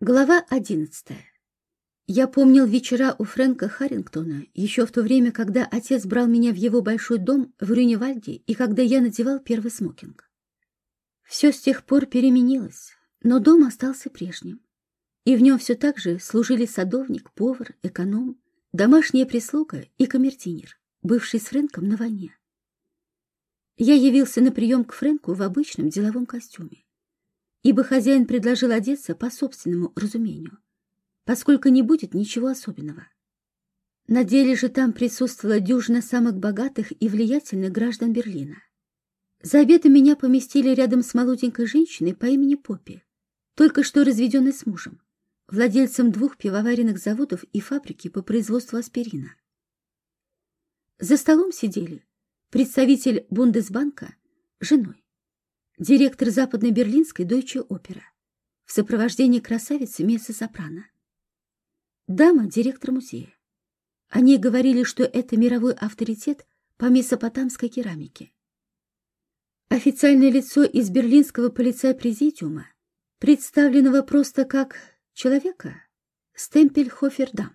Глава одиннадцатая. Я помнил вечера у Фрэнка Харрингтона еще в то время, когда отец брал меня в его большой дом в Рюневальде и когда я надевал первый смокинг. Все с тех пор переменилось, но дом остался прежним. И в нем все так же служили садовник, повар, эконом, домашняя прислуга и камертинер, бывший с Фрэнком на войне. Я явился на прием к Фрэнку в обычном деловом костюме ибо хозяин предложил одеться по собственному разумению, поскольку не будет ничего особенного. На деле же там присутствовала дюжина самых богатых и влиятельных граждан Берлина. За обедом меня поместили рядом с молоденькой женщиной по имени Поппи, только что разведенной с мужем, владельцем двух пивоваренных заводов и фабрики по производству аспирина. За столом сидели представитель Бундесбанка женой, директор западной берлинской Deutsche Опера, в сопровождении красавицы месса-сопрано. Дама — директор музея. Они говорили, что это мировой авторитет по месопотамской керамике. Официальное лицо из берлинского полицай-президиума, представленного просто как человека, Стемпель Хофердам,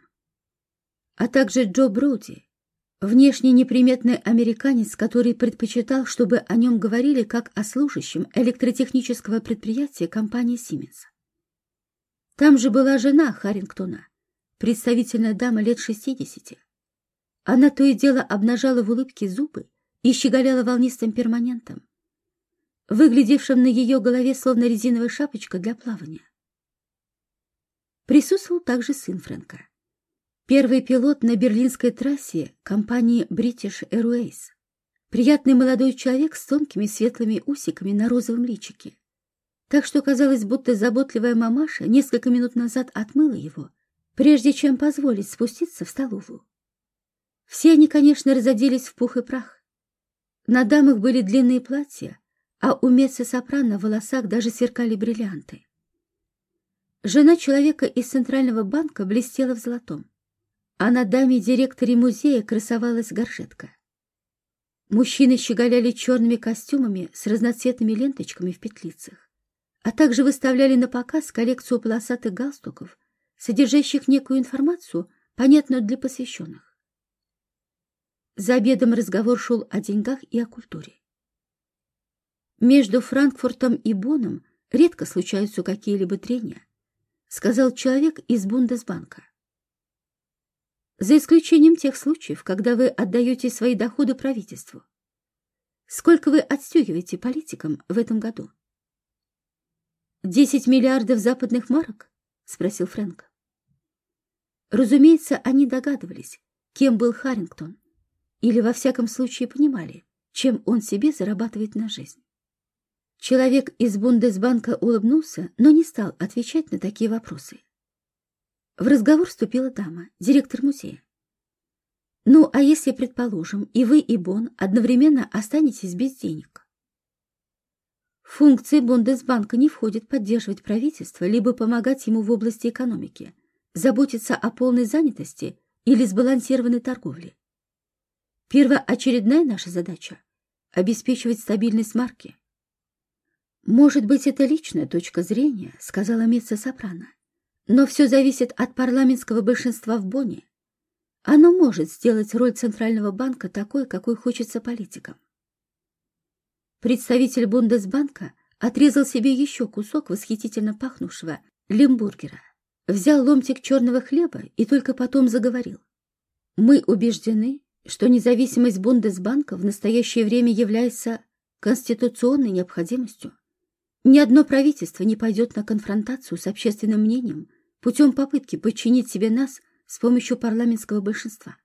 а также Джо Броуди, Внешне неприметный американец, который предпочитал, чтобы о нем говорили как о служащем электротехнического предприятия компании «Сименс». Там же была жена Харрингтона, представительная дама лет шестидесяти. Она то и дело обнажала в улыбке зубы и щеголяла волнистым перманентом, выглядевшим на ее голове словно резиновая шапочка для плавания. Присутствовал также сын Фрэнка. Первый пилот на берлинской трассе компании British Airways. Приятный молодой человек с тонкими светлыми усиками на розовом личике. Так что казалось, будто заботливая мамаша несколько минут назад отмыла его, прежде чем позволить спуститься в столовую. Все они, конечно, разоделись в пух и прах. На дамах были длинные платья, а у меццо-сопрано в волосах даже сверкали бриллианты. Жена человека из Центрального банка блестела в золотом а на даме-директоре музея красовалась горшетка. Мужчины щеголяли черными костюмами с разноцветными ленточками в петлицах, а также выставляли на показ коллекцию полосатых галстуков, содержащих некую информацию, понятную для посвященных. За обедом разговор шел о деньгах и о культуре. Между Франкфуртом и Боном редко случаются какие-либо трения, сказал человек из Бундесбанка за исключением тех случаев, когда вы отдаете свои доходы правительству. Сколько вы отстегиваете политикам в этом году? «Десять миллиардов западных марок?» — спросил Фрэнк. Разумеется, они догадывались, кем был Харрингтон, или во всяком случае понимали, чем он себе зарабатывает на жизнь. Человек из Бундесбанка улыбнулся, но не стал отвечать на такие вопросы. В разговор вступила дама, директор музея. «Ну, а если, предположим, и вы, и Бон одновременно останетесь без денег?» Функции Бундесбанка не входит поддерживать правительство, либо помогать ему в области экономики, заботиться о полной занятости или сбалансированной торговле. Первоочередная наша задача – обеспечивать стабильность марки. «Может быть, это личная точка зрения», – сказала Меца Сопрано. Но все зависит от парламентского большинства в Бонне. Оно может сделать роль Центрального банка такой, какой хочется политикам. Представитель Бундесбанка отрезал себе еще кусок восхитительно пахнувшего лимбургера, взял ломтик черного хлеба и только потом заговорил. Мы убеждены, что независимость Бундесбанка в настоящее время является конституционной необходимостью. Ни одно правительство не пойдет на конфронтацию с общественным мнением путем попытки подчинить себе нас с помощью парламентского большинства.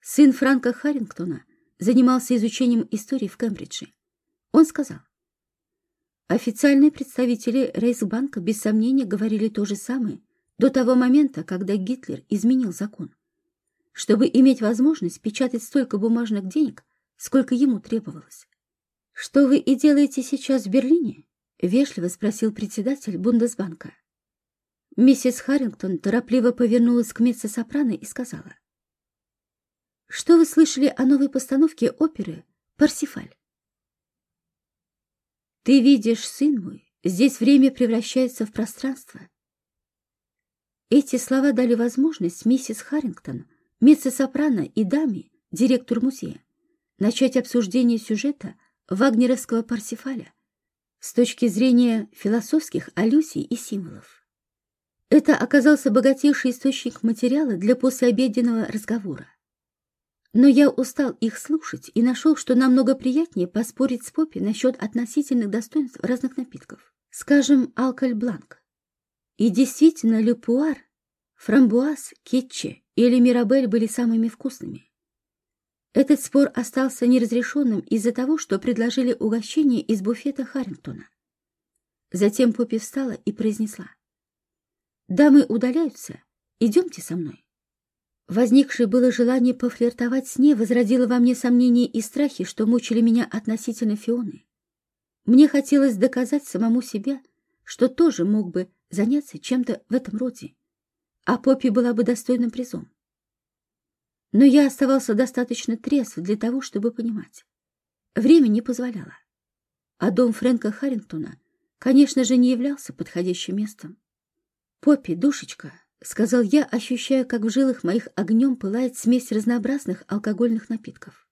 Сын Франка Харрингтона занимался изучением истории в Кембридже. Он сказал, официальные представители Рейхсбанка без сомнения говорили то же самое до того момента, когда Гитлер изменил закон, чтобы иметь возможность печатать столько бумажных денег, сколько ему требовалось. «Что вы и делаете сейчас в Берлине?» — вежливо спросил председатель Бундесбанка. Миссис Харрингтон торопливо повернулась к меццо-сопрано и сказала. «Что вы слышали о новой постановке оперы «Парсифаль»?» «Ты видишь, сын мой, Здесь время превращается в пространство. Эти слова дали возможность миссис Харрингтон, меццо-сопрано и даме, директор музея, начать обсуждение сюжета вагнеровского Парсифаля с точки зрения философских аллюзий и символов. Это оказался богатейший источник материала для послеобеденного разговора. Но я устал их слушать и нашел, что намного приятнее поспорить с Поппи насчет относительных достоинств разных напитков. Скажем, алкаль-бланк. И действительно, люпуар, фрамбуаз, кетче или мирабель были самыми вкусными. Этот спор остался неразрешенным из-за того, что предложили угощение из буфета Харрингтона. Затем Поппи встала и произнесла. «Дамы удаляются. Идемте со мной». Возникшее было желание пофлиртовать с ней возродило во мне сомнения и страхи, что мучили меня относительно Фионы. Мне хотелось доказать самому себе, что тоже мог бы заняться чем-то в этом роде, а Поппи была бы достойным призом. Но я оставался достаточно трезв для того, чтобы понимать. Время не позволяло. А дом Фрэнка Харрингтона, конечно же, не являлся подходящим местом. «Поппи, душечка», — сказал я, ощущая, как в жилах моих огнем пылает смесь разнообразных алкогольных напитков.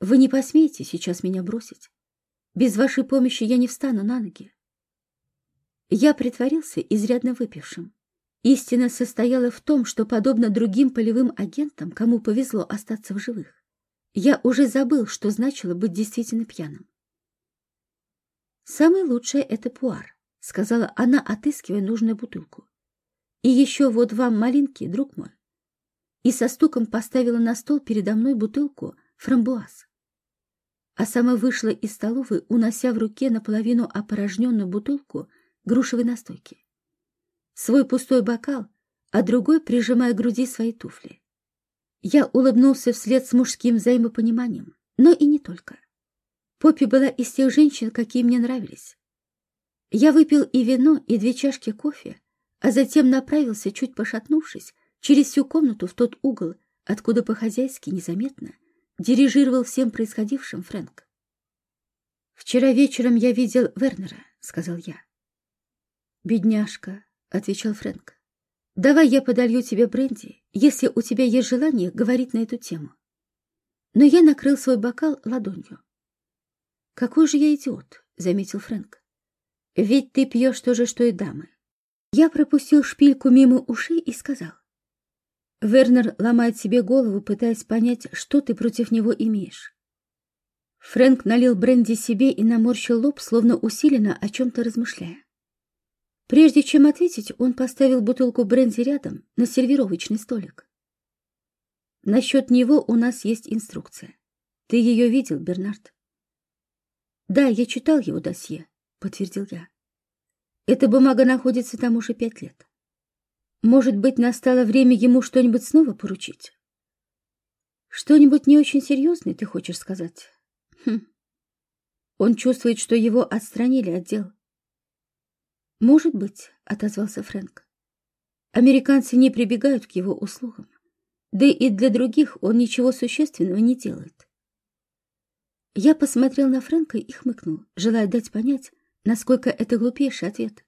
«Вы не посмеете сейчас меня бросить. Без вашей помощи я не встану на ноги». Я притворился изрядно выпившим. Истина состояла в том, что, подобно другим полевым агентам, кому повезло остаться в живых, я уже забыл, что значило быть действительно пьяным. «Самое лучшее — это пуар», — сказала она, отыскивая нужную бутылку. «И еще вот вам малинки, друг мой». И со стуком поставила на стол передо мной бутылку фрамбуаз. А сама вышла из столовой, унося в руке наполовину опорожненную бутылку грушевой настойки свой пустой бокал, а другой прижимая к груди свои туфли. Я улыбнулся вслед с мужским взаимопониманием, но и не только. Поппи была из тех женщин, какие мне нравились. Я выпил и вино, и две чашки кофе, а затем направился, чуть пошатнувшись, через всю комнату в тот угол, откуда по-хозяйски незаметно дирижировал всем происходившим Фрэнк. «Вчера вечером я видел Вернера», — сказал я. «Бедняжка», отвечал Фрэнк. «Давай я подолью тебе бренди, если у тебя есть желание говорить на эту тему». Но я накрыл свой бокал ладонью. «Какой же я идиот», — заметил Фрэнк. «Ведь ты пьешь то же, что и дамы». Я пропустил шпильку мимо ушей и сказал. Вернер ломает себе голову, пытаясь понять, что ты против него имеешь. Фрэнк налил бренди себе и наморщил лоб, словно усиленно о чем-то размышляя. Прежде чем ответить, он поставил бутылку бренди рядом на сервировочный столик. Насчет него у нас есть инструкция. Ты ее видел, Бернард? Да, я читал его досье, подтвердил я. Эта бумага находится там уже пять лет. Может быть, настало время ему что-нибудь снова поручить? Что-нибудь не очень серьезное, ты хочешь сказать? Хм. Он чувствует, что его отстранили от дел. «Может быть», — отозвался Фрэнк. «Американцы не прибегают к его услугам. Да и для других он ничего существенного не делает». Я посмотрел на Фрэнка и хмыкнул, желая дать понять, насколько это глупейший ответ.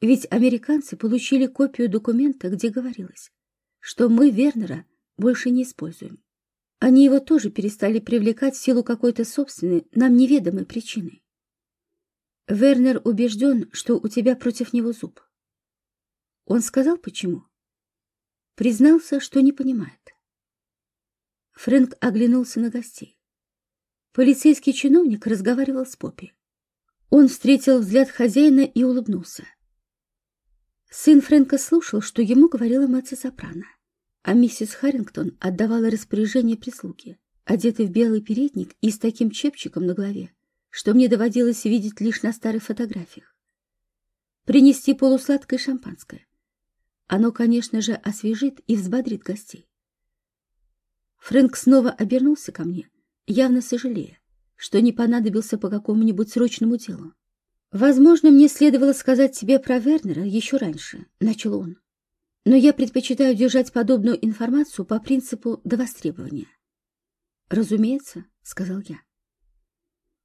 Ведь американцы получили копию документа, где говорилось, что мы Вернера больше не используем. Они его тоже перестали привлекать в силу какой-то собственной, нам неведомой причины. Вернер убежден, что у тебя против него зуб. Он сказал, почему? Признался, что не понимает. Фрэнк оглянулся на гостей. Полицейский чиновник разговаривал с Поппи. Он встретил взгляд хозяина и улыбнулся. Сын Фрэнка слушал, что ему говорила мать-сопрано, а миссис Харрингтон отдавала распоряжение прислуги, одетой в белый передник и с таким чепчиком на голове, что мне доводилось видеть лишь на старых фотографиях. Принести полусладкое шампанское. Оно, конечно же, освежит и взбодрит гостей. Фрэнк снова обернулся ко мне, явно сожалея, что не понадобился по какому-нибудь срочному делу. «Возможно, мне следовало сказать тебе про Вернера еще раньше», — начал он. «Но я предпочитаю держать подобную информацию по принципу до востребования». «Разумеется», — сказал я.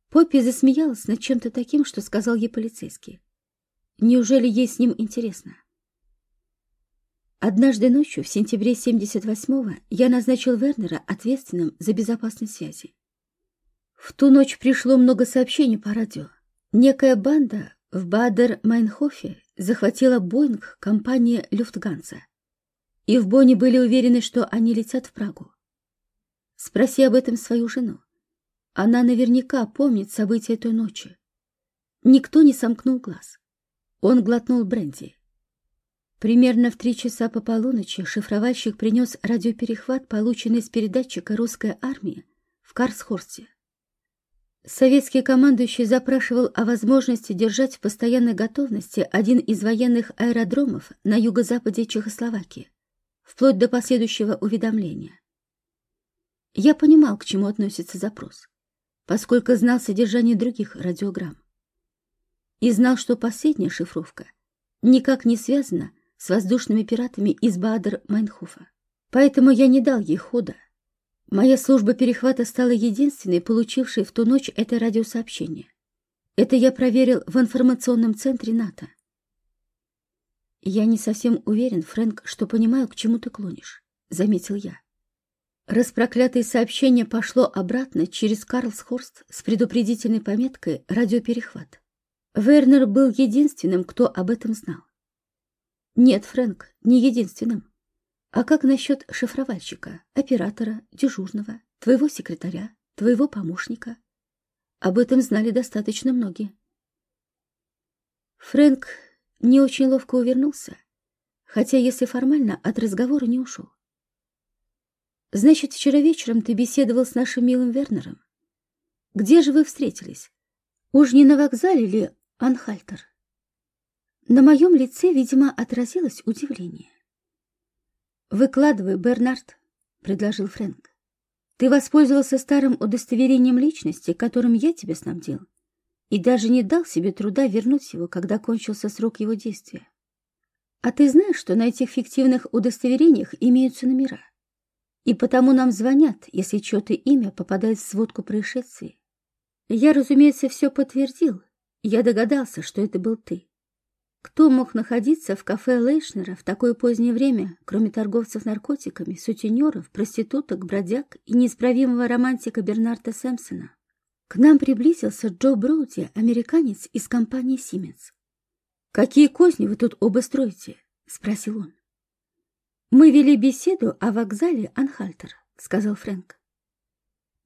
Поппи засмеялась над чем-то таким, что сказал ей полицейский. Неужели ей с ним интересно? Однажды ночью, в сентябре 78-го, я назначил Вернера ответственным за безопасность связи. В ту ночь пришло много сообщений по радио. Некая банда в Бадер-Майнхофе захватила Боинг компании Люфтганса. И в Бонне были уверены, что они летят в Прагу. Спроси об этом свою жену. Она наверняка помнит события той ночи. Никто не сомкнул глаз. Он глотнул бренди. Примерно в три часа по полуночи шифровальщик принес радиоперехват, полученный с передатчика русской армии в Карсхорсте. Советский командующий запрашивал о возможности держать в постоянной готовности один из военных аэродромов на юго-западе Чехословакии, вплоть до последующего уведомления. Я понимал, к чему относится запрос, поскольку знал содержание других радиограмм. И знал, что последняя шифровка никак не связана с воздушными пиратами из Баадер-Майнхофа. Поэтому я не дал ей хода. Моя служба перехвата стала единственной, получившей в ту ночь это радиосообщение. Это я проверил в информационном центре НАТО. «Я не совсем уверен, Фрэнк, что понимаю, к чему ты клонишь», — заметил я. Распроклятое сообщение пошло обратно через Карлсхорст с предупредительной пометкой «Радиоперехват». Вернер был единственным, кто об этом знал. Нет, Фрэнк, не единственным. А как насчет шифровальщика, оператора, дежурного, твоего секретаря, твоего помощника? Об этом знали достаточно многие. Фрэнк не очень ловко увернулся, хотя, если формально, от разговора не ушел. Значит, вчера вечером ты беседовал с нашим милым Вернером? Где же вы встретились? Уж не на вокзале ли Анхальтер? На моем лице, видимо, отразилось удивление. «Выкладывай, Бернард», — предложил Фрэнк. «Ты воспользовался старым удостоверением личности, которым я тебе снабдил, и даже не дал себе труда вернуть его, когда кончился срок его действия. А ты знаешь, что на этих фиктивных удостоверениях имеются номера? И потому нам звонят, если чье-то имя попадает в сводку происшествий. Я, разумеется, все подтвердил. Я догадался, что это был ты. Кто мог находиться в кафе Лейшнера в такое позднее время, кроме торговцев наркотиками, сутенеров, проституток, бродяг и неисправимого романтика Бернарда Сэмпсона? К нам приблизился Джо Броуди, американец из компании «Сименс». «Какие козни вы тут оба строите?» — спросил он. «Мы вели беседу о вокзале Анхальтер», — сказал Фрэнк.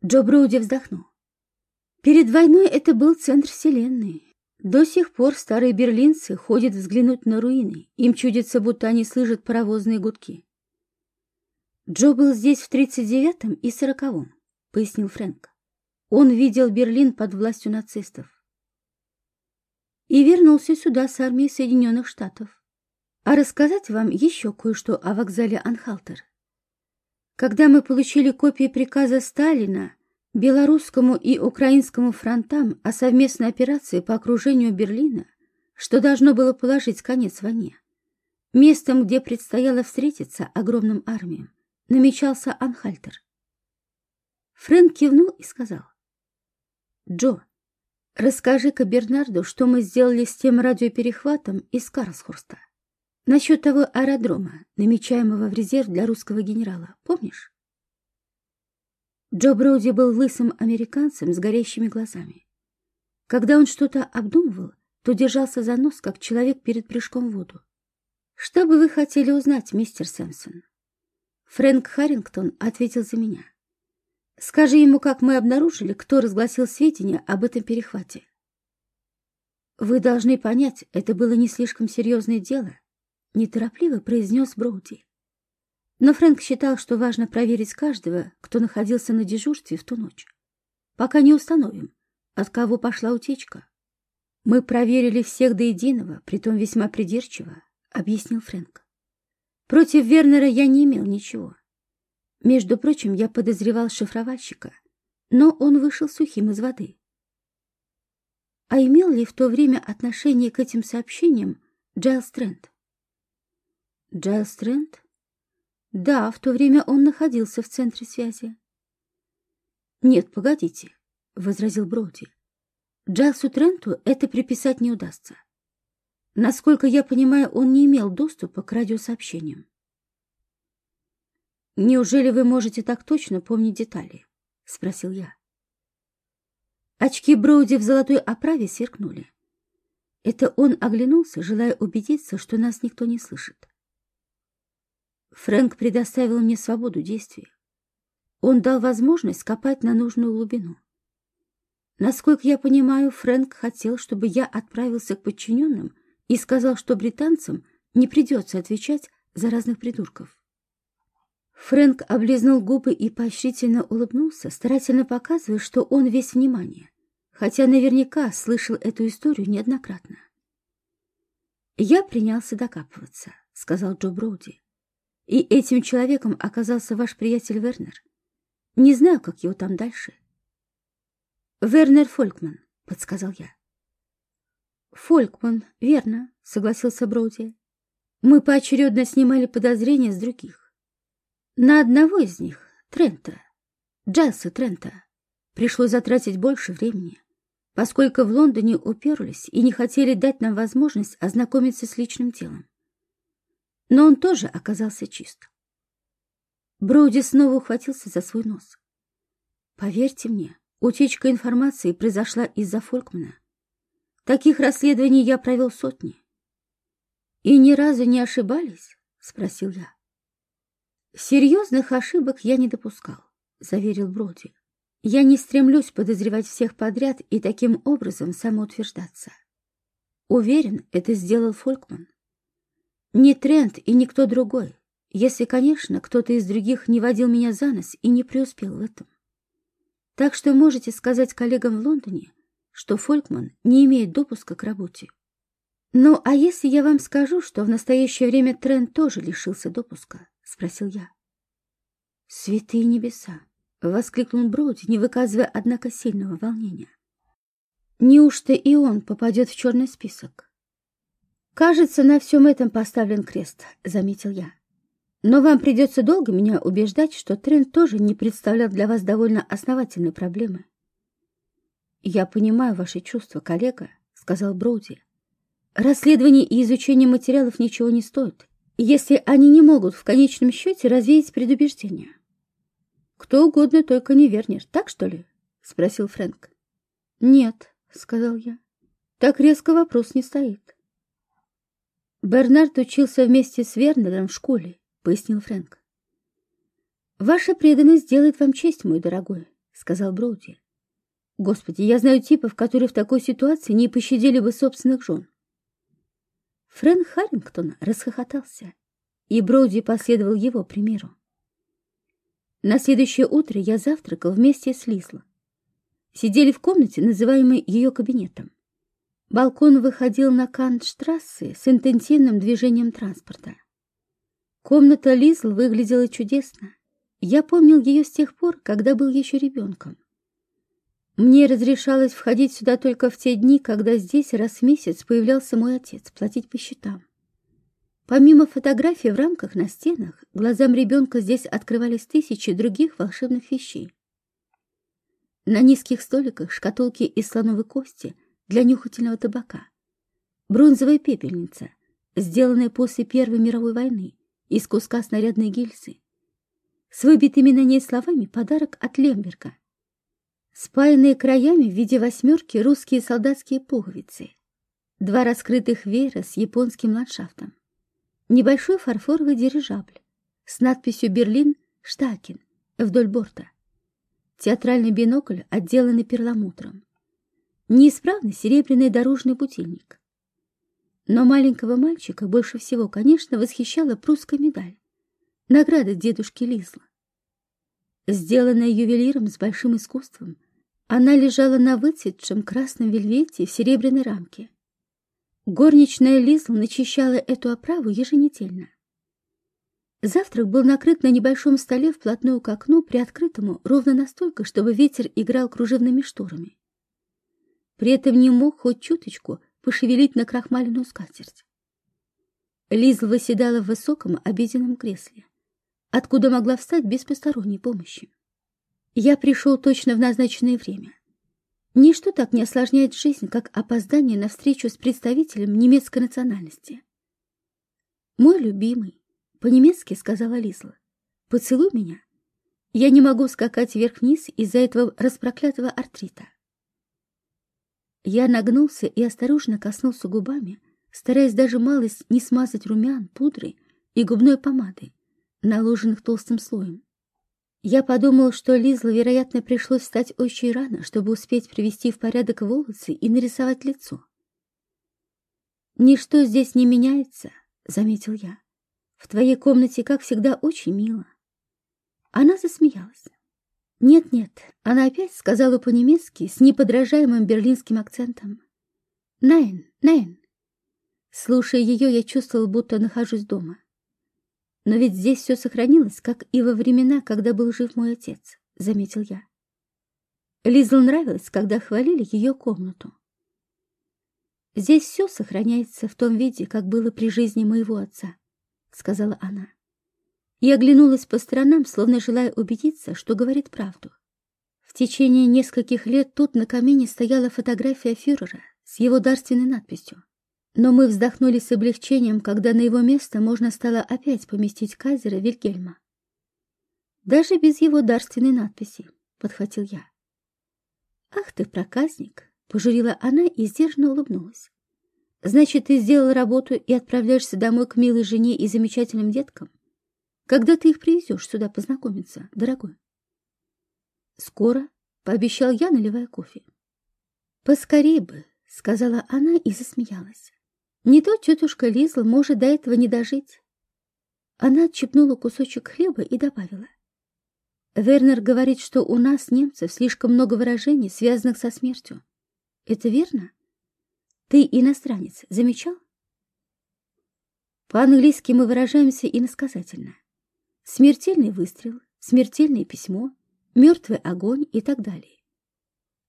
Джо Броуди вздохнул. «Перед войной это был центр вселенной. До сих пор старые берлинцы ходят взглянуть на руины. Им чудится, будто они слышат паровозные гудки». «Джо был здесь в 39-м и 40-м», — пояснил Фрэнк. «Он видел Берлин под властью нацистов. И вернулся сюда с армией Соединенных Штатов а рассказать вам еще кое-что о вокзале Анхалтер. Когда мы получили копии приказа Сталина белорусскому и украинскому фронтам о совместной операции по окружению Берлина, что должно было положить конец войне, местом, где предстояло встретиться огромным армиям, намечался Анхальтер. Фрэнк кивнул и сказал, «Джо, расскажи-ка Бернарду, что мы сделали с тем радиоперехватом из Карлсхорста». Насчет того аэродрома, намечаемого в резерв для русского генерала, помнишь? Джо Броуди был лысым американцем с горящими глазами. Когда он что-то обдумывал, то держался за нос, как человек перед прыжком в воду. «Что бы вы хотели узнать, мистер Сэмпсон?» Фрэнк Харрингтон ответил за меня. «Скажи ему, как мы обнаружили, кто разгласил сведения об этом перехвате». «Вы должны понять, это было не слишком серьезное дело, — неторопливо произнес Броуди. Но Фрэнк считал, что важно проверить каждого, кто находился на дежурстве в ту ночь. Пока не установим, от кого пошла утечка. Мы проверили всех до единого, притом весьма придирчиво, — объяснил Фрэнк. Против Вернера я не имел ничего. Между прочим, я подозревал шифровальщика, но он вышел сухим из воды. А имел ли в то время отношение к этим сообщениям Джайлс Трент? Джайлс Трент? Да, в то время он находился в центре связи. Нет, погодите, — возразил Броуди. Джайлсу Тренту это приписать не удастся. Насколько я понимаю, он не имел доступа к радиосообщениям. «Неужели вы можете так точно помнить детали?» — спросил я. Очки Броуди в золотой оправе сверкнули. Это он оглянулся, желая убедиться, что нас никто не слышит. Фрэнк предоставил мне свободу действий. Он дал возможность копать на нужную глубину. Насколько я понимаю, Фрэнк хотел, чтобы я отправился к подчиненным и сказал, что британцам не придется отвечать за разных придурков. Фрэнк облизнул губы и поощрительно улыбнулся, старательно показывая, что он весь внимание, хотя наверняка слышал эту историю неоднократно. «Я принялся докапываться», — сказал Джо Броуди. «И этим человеком оказался ваш приятель Вернер. Не знаю, как его там дальше». «Вернер Фолькман», — подсказал я. «Фолькман, верно», — согласился Броуди. «Мы поочередно снимали подозрения с других. На одного из них, Трента, Джайлса Трента, пришлось затратить больше времени, поскольку в Лондоне уперлись и не хотели дать нам возможность ознакомиться с личным делом. Но он тоже оказался чист. Броуди снова ухватился за свой нос. Поверьте мне, утечка информации произошла из-за Фолкмана. Таких расследований я провел сотни. И ни разу не ошибались? — спросил я. «Серьезных ошибок я не допускал», — заверил Броди. «Я не стремлюсь подозревать всех подряд и таким образом самоутверждаться. Уверен, это сделал Фолкман. Не Трент и никто другой, если, конечно, кто-то из других не водил меня за нос и не преуспел в этом. Так что можете сказать коллегам в Лондоне, что Фолкман не имеет допуска к работе. Ну, а если я вам скажу, что в настоящее время Трент тоже лишился допуска? — спросил я. «Святые небеса!» — воскликнул Броуди, не выказывая, однако, сильного волнения. «Неужто и он попадет в черный список?» «Кажется, на всем этом поставлен крест», — заметил я. «Но вам придется долго меня убеждать, что Трент тоже не представлял для вас довольно основательной проблемы». «Я понимаю ваши чувства, коллега», — сказал Броуди. «Расследование и изучение материалов ничего не стоят, если они не могут в конечном счете развеять предубеждения. «Кто угодно, только не Вернер, так что ли?» — спросил Фрэнк. «Нет», — сказал я. «Так резко вопрос не стоит». «Бернард учился вместе с Вернером в школе», — пояснил Фрэнк. «Ваша преданность делает вам честь, мой дорогой», — сказал Броуди. «Господи, я знаю типов, которые в такой ситуации не пощадили бы собственных жен. Фрэнк Харрингтон расхохотался, и Броуди последовал его примеру. На следующее утро я завтракал вместе с Лизло. Сидели в комнате, называемой ее кабинетом. Балкон выходил на Кантштрассе с интенсивным движением транспорта. Комната Лизл выглядела чудесно. Я помнил ее с тех пор, когда был еще ребенком. Мне разрешалось входить сюда только в те дни, когда здесь раз в месяц появлялся мой отец платить по счетам. Помимо фотографий в рамках на стенах, глазам ребенка здесь открывались тысячи других волшебных вещей. На низких столиках шкатулки из слоновой кости для нюхательного табака, бронзовая пепельница, сделанная после Первой мировой войны из куска снарядной гильзы, с выбитыми на ней словами подарок от Лемберга, Спаянные краями в виде восьмерки русские солдатские пуговицы. Два раскрытых веера с японским ландшафтом. Небольшой фарфоровый дирижабль с надписью «Берлин» Штакен вдоль борта. Театральный бинокль, отделанный перламутром. Неисправный серебряный дорожный будильник. Но маленького мальчика больше всего, конечно, восхищала прусская медаль. Награда дедушки Лизла. Сделанная ювелиром с большим искусством, она лежала на выцветшем красном вельвете в серебряной рамке. Горничная Лизл начищала эту оправу еженедельно. Завтрак был накрыт на небольшом столе вплотную к окну, приоткрытому ровно настолько, чтобы ветер играл кружевными шторами. При этом не мог хоть чуточку пошевелить на крахмаленную скатерть. Лизл выседала в высоком обеденном кресле откуда могла встать без посторонней помощи. Я пришел точно в назначенное время. Ничто так не осложняет жизнь, как опоздание на встречу с представителем немецкой национальности. «Мой любимый», — по-немецки сказала Лизла, — «поцелуй меня. Я не могу скакать вверх-вниз из-за этого распроклятого артрита». Я нагнулся и осторожно коснулся губами, стараясь даже малость не смазать румян, пудры и губной помады, наложенных толстым слоем. Я подумал, что Лизлу, вероятно, пришлось встать очень рано, чтобы успеть привести в порядок волосы и нарисовать лицо. «Ничто здесь не меняется», — заметил я. «В твоей комнате, как всегда, очень мило». Она засмеялась. «Нет-нет», — она опять сказала по-немецки с неподражаемым берлинским акцентом. «Найн, найн». Слушая ее, я чувствовал, будто нахожусь дома. Но ведь здесь все сохранилось, как и во времена, когда был жив мой отец, — заметил я. Лизл нравилось, когда хвалили ее комнату. «Здесь все сохраняется в том виде, как было при жизни моего отца», — сказала она. Я оглянулась по сторонам, словно желая убедиться, что говорит правду. В течение нескольких лет тут на камине стояла фотография фюрера с его дарственной надписью. Но мы вздохнули с облегчением, когда на его место можно стало опять поместить кайзера Вильгельма. Даже без его дарственной надписи, — подхватил я. «Ах ты, проказник!» — пожурила она и сдержанно улыбнулась. «Значит, ты сделал работу и отправляешься домой к милой жене и замечательным деткам? Когда ты их привезешь сюда познакомиться, дорогой?» «Скоро», — пообещал я, наливая кофе. «Поскорей бы», — сказала она и засмеялась. Не то тетушка Лизла может до этого не дожить. Она отщипнула кусочек хлеба и добавила. Вернер говорит, что у нас, немцев, слишком много выражений, связанных со смертью. Это верно? Ты иностранец, замечал? По-английски мы выражаемся иносказательно. Смертельный выстрел, смертельное письмо, мертвый огонь и так далее.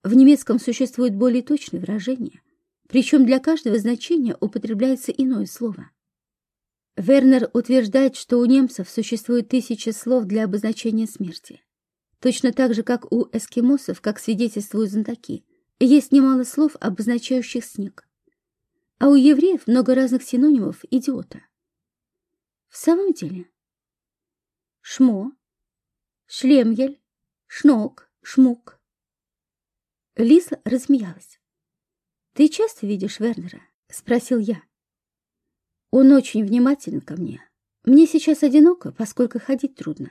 В немецком существует более точное выражение — причем для каждого значения употребляется иное слово. Вернер утверждает, что у немцев существует тысяча слов для обозначения смерти. Точно так же, как у эскимосов, как свидетельствуют знатоки, есть немало слов, обозначающих снег. А у евреев много разных синонимов идиота. В самом деле. Шмо, шлемгель, шнок, шмук. Лиза размеялась. «Ты часто видишь Вернера?» — спросил я. «Он очень внимателен ко мне. Мне сейчас одиноко, поскольку ходить трудно.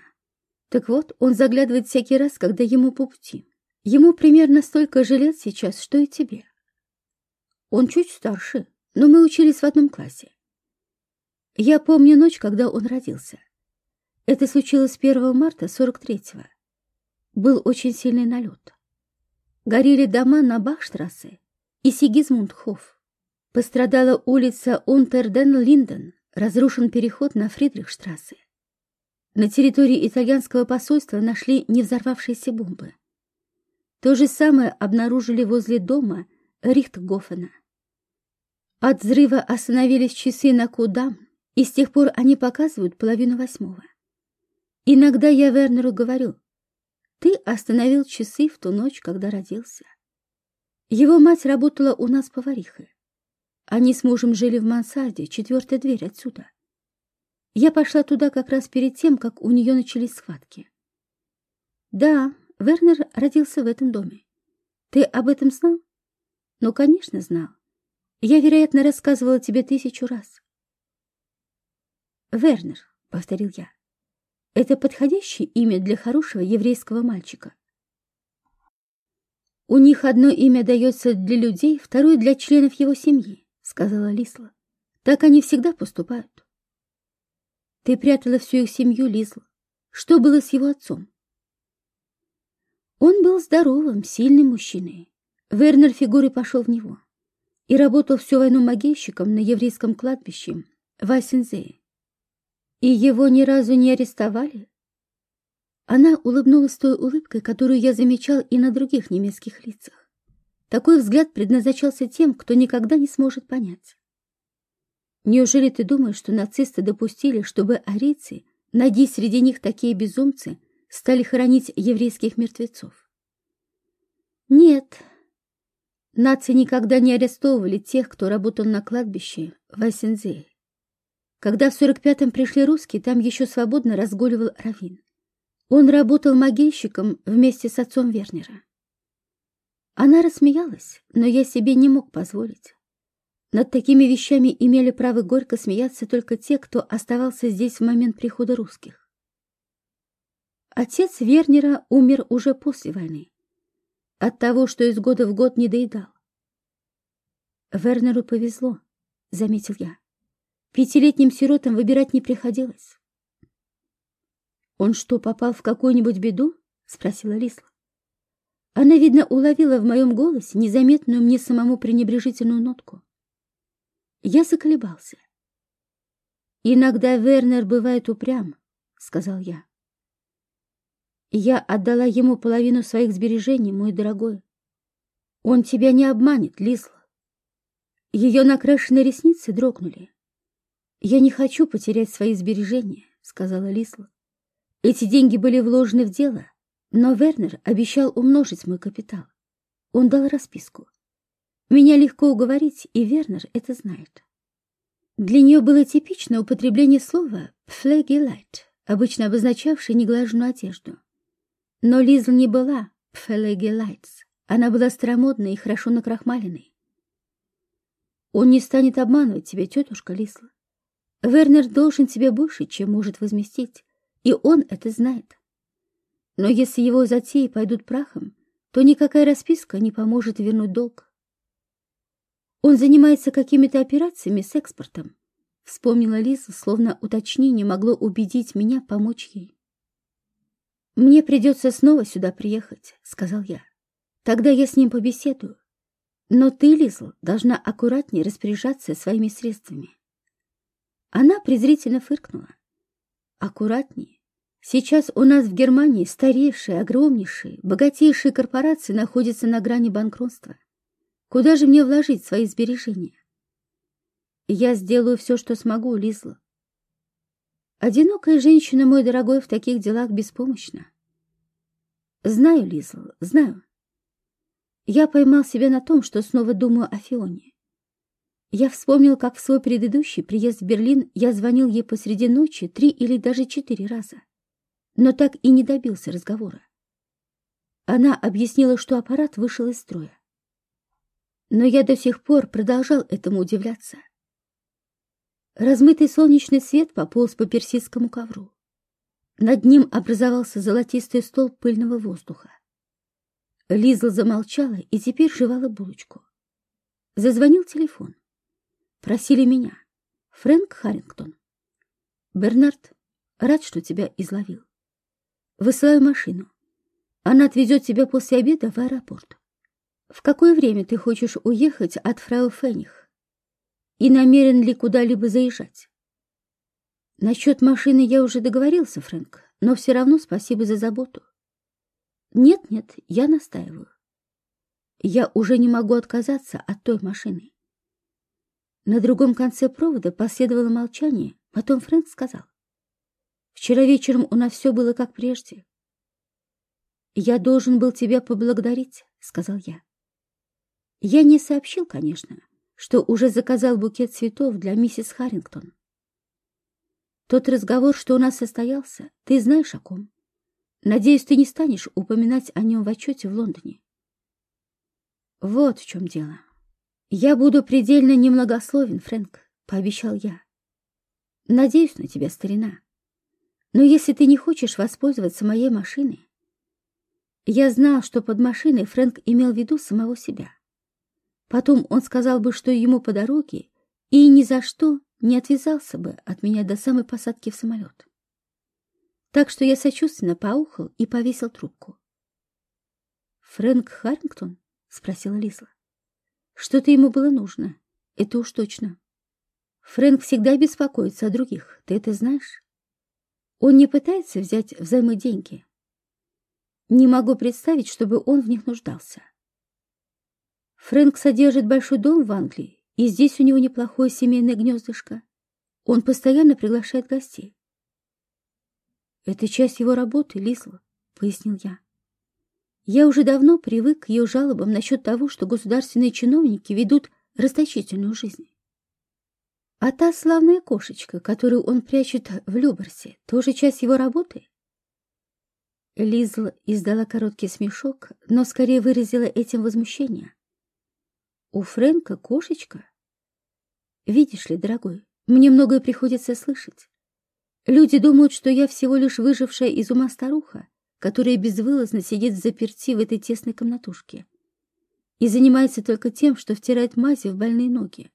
Так вот, он заглядывает всякий раз, когда ему по пути. Ему примерно столько же лет сейчас, что и тебе. Он чуть старше, но мы учились в одном классе. Я помню ночь, когда он родился. Это случилось 1 марта 43-го. Был очень сильный налет. Горели дома на Бахштрассе, и Сигизмундхоф. Пострадала улица Унтерден-Линден, разрушен переход на Фридрихштрассе. На территории итальянского посольства нашли не взорвавшиеся бомбы. То же самое обнаружили возле дома Рихтгофена. От взрыва остановились часы на Кудам, и с тех пор они показывают половину восьмого. Иногда я Вернеру говорю, ты остановил часы в ту ночь, когда родился. Его мать работала у нас поварихой. Они с мужем жили в мансарде, четвертая дверь отсюда. Я пошла туда как раз перед тем, как у нее начались схватки. Да, Вернер родился в этом доме. Ты об этом знал? Ну, конечно, знал. Я, вероятно, рассказывала тебе тысячу раз. Вернер, — повторил я, — это подходящее имя для хорошего еврейского мальчика. «У них одно имя дается для людей, второе для членов его семьи», — сказала Лисла. «Так они всегда поступают». «Ты прятала всю их семью, Лизла. Что было с его отцом?» Он был здоровым, сильным мужчиной. Вернер фигурой пошел в него и работал всю войну могильщиком на еврейском кладбище в Айсензее. И его ни разу не арестовали? Она улыбнулась той улыбкой, которую я замечал и на других немецких лицах. Такой взгляд предназначался тем, кто никогда не сможет понять. Неужели ты думаешь, что нацисты допустили, чтобы арийцы, найди среди них такие безумцы, стали хоронить еврейских мертвецов? Нет, Нации никогда не арестовывали тех, кто работал на кладбище в Айсензее. Когда в 45-м пришли русские, там еще свободно разгуливал Равин. Он работал могильщиком вместе с отцом Вернера. Она рассмеялась, но я себе не мог позволить. Над такими вещами имели право горько смеяться только те, кто оставался здесь в момент прихода русских. Отец Вернера умер уже после войны, от того, что из года в год не доедал. Вернеру повезло, заметил я. Пятилетним сиротам выбирать не приходилось. «Он что, попал в какую-нибудь беду?» — спросила Лисла. Она, видно, уловила в моем голосе незаметную мне самому пренебрежительную нотку. Я заколебался. «Иногда Вернер бывает упрям», — сказал я. «Я отдала ему половину своих сбережений, мой дорогой. Он тебя не обманет, Лисла». Ее накрашенные ресницы дрогнули. «Я не хочу потерять свои сбережения», — сказала Лисла. «Эти деньги были вложены в дело, но Вернер обещал умножить мой капитал. Он дал расписку. Меня легко уговорить, и Вернер это знает». Для нее было типично употребление слова «пфлегелайт», обычно обозначавшее неглаженную одежду. Но Лизл не была «пфлегелайтс», она была старомодной и хорошо накрахмаленной. «Он не станет обманывать тебя, тетушка Лисла. Вернер должен тебе больше, чем может возместить, и он это знает. Но если его затеи пойдут прахом, то никакая расписка не поможет вернуть долг. Он занимается какими-то операциями с экспортом. Вспомнила Лиза, словно уточнение могло убедить меня помочь ей. «Мне придется снова сюда приехать», — сказал я. «Тогда я с ним побеседую. Но ты, Лизл, должна аккуратнее распоряжаться своими средствами. Она презрительно фыркнула. Аккуратнее. Сейчас у нас в Германии старейшие, огромнейшие, богатейшие корпорации находятся на грани банкротства. Куда же мне вложить свои сбережения? Я сделаю все, что смогу, Лизла. Одинокая женщина, мой дорогой, в таких делах беспомощна. Знаю, Лизла, знаю. Я поймал себя на том, что снова думаю о Фионе. Я вспомнил, как в свой предыдущий приезд в Берлин я звонил ей посреди ночи три или даже четыре раза, но так и не добился разговора. Она объяснила, что аппарат вышел из строя. Но я до сих пор продолжал этому удивляться. Размытый солнечный свет пополз по персидскому ковру. Над ним образовался золотистый столб пыльного воздуха. Лизла замолчала и теперь жевала булочку. Зазвонил телефон. Просили меня. Фрэнк Харрингтон. Бернард, рад, что тебя изловил. Высылаю машину. Она отвезет тебя после обеда в аэропорт. В какое время ты хочешь уехать от фрау Фенних? И намерен ли куда-либо заезжать? Насчет машины я уже договорился, Фрэнк, но все равно спасибо за заботу. Нет-нет, я настаиваю. Я уже не могу отказаться от той машины. На другом конце провода последовало молчание, потом Фрэнк сказал. «Вчера вечером у нас все было как прежде». «Я должен был тебя поблагодарить», — сказал я. Я не сообщил, конечно, что уже заказал букет цветов для миссис Харрингтон. Тот разговор, что у нас состоялся, ты знаешь о ком. Надеюсь, ты не станешь упоминать о нем в отчете в Лондоне. Вот в чем дело. «Я буду предельно немногословен, Фрэнк», — пообещал я. «Надеюсь на тебя, старина. Но если ты не хочешь воспользоваться моей машиной...» Я знал, что под машиной Фрэнк имел в виду самого себя. Потом он сказал бы, что ему по дороге, и ни за что не отвязался бы от меня до самой посадки в самолет. Так что я сочувственно поухал и повесил трубку. «Фрэнк Харрингтон?» — спросила Лизла. Что-то ему было нужно, это уж точно. Фрэнк всегда беспокоится о других, ты это знаешь? Он не пытается взять взаймы деньги. Не могу представить, чтобы он в них нуждался. Фрэнк содержит большой дом в Англии, и здесь у него неплохое семейное гнездышко. Он постоянно приглашает гостей. «Это часть его работы, Лисла», — пояснил я. Я уже давно привык к ее жалобам насчет того, что государственные чиновники ведут расточительную жизнь. А та славная кошечка, которую он прячет в Люберсе, тоже часть его работы? Лизл издала короткий смешок, но скорее выразила этим возмущение. У Фрэнка кошечка? Видишь ли, дорогой, мне многое приходится слышать. Люди думают, что я всего лишь выжившая из ума старуха, которая безвылазно сидит в заперти в этой тесной комнатушке и занимается только тем, что втирает мази в больные ноги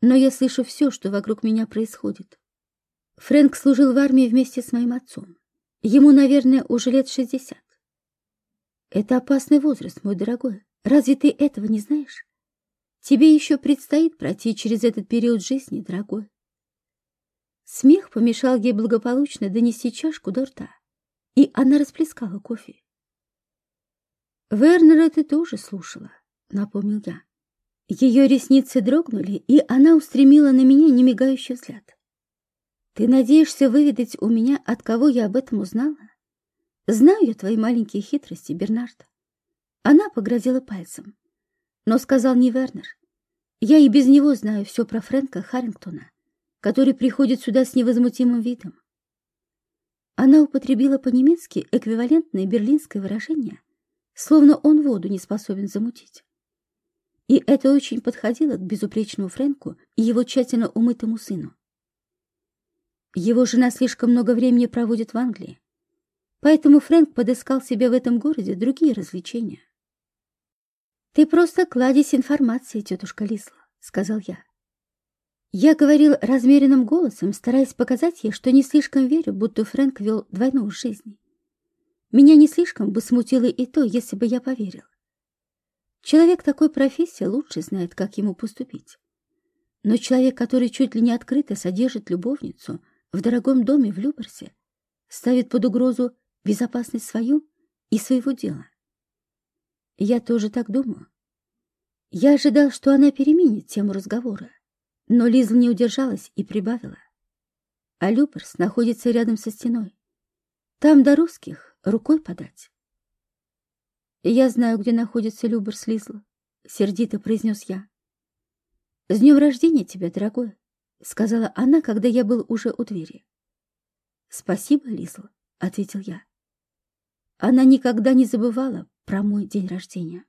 но я слышу все, что вокруг меня происходит. Фрэнк служил в армии вместе с моим отцом. Ему, наверное, уже лет шестьдесят. Это опасный возраст, мой дорогой. Разве ты этого не знаешь? Тебе еще предстоит пройти через этот период жизни, дорогой. Смех помешал ей благополучно донести чашку до рта, и она расплескала кофе. «Вернера ты тоже слушала», — напомнил я. Ее ресницы дрогнули, и она устремила на меня немигающий взгляд. «Ты надеешься выведать у меня, от кого я об этом узнала? Знаю я твои маленькие хитрости, Бернард». Она погрозила пальцем. Но сказал не Вернер. «Я и без него знаю все про Фрэнка Харрингтона, который приходит сюда с невозмутимым видом». Она употребила по-немецки эквивалентное берлинское выражение, словно он воду не способен замутить. И это очень подходило к безупречному Фрэнку и его тщательно умытому сыну. Его жена слишком много времени проводит в Англии, поэтому Фрэнк подыскал себе в этом городе другие развлечения. «Ты просто кладезь информации, тетушка Лисла», — сказал я. Я говорил размеренным голосом, стараясь показать ей, что не слишком верю, будто Фрэнк вел двойную жизнь. Меня не слишком бы смутило и то, если бы я поверил. Человек такой профессии лучше знает, как ему поступить. Но человек, который чуть ли не открыто содержит любовницу в дорогом доме в Люберсе, ставит под угрозу безопасность свою и своего дела. Я тоже так думаю. Я ожидал, что она переменит тему разговора, но Лиза не удержалась и прибавила. А Люберс находится рядом со стеной. Там до русских рукой подать. «Я знаю, где находится Любер Слизл», — сердито произнес я. «С днем рождения тебя, дорогой», — сказала она, когда я был уже у двери. «Спасибо, Лизл», — ответил я. Она никогда не забывала про мой день рождения.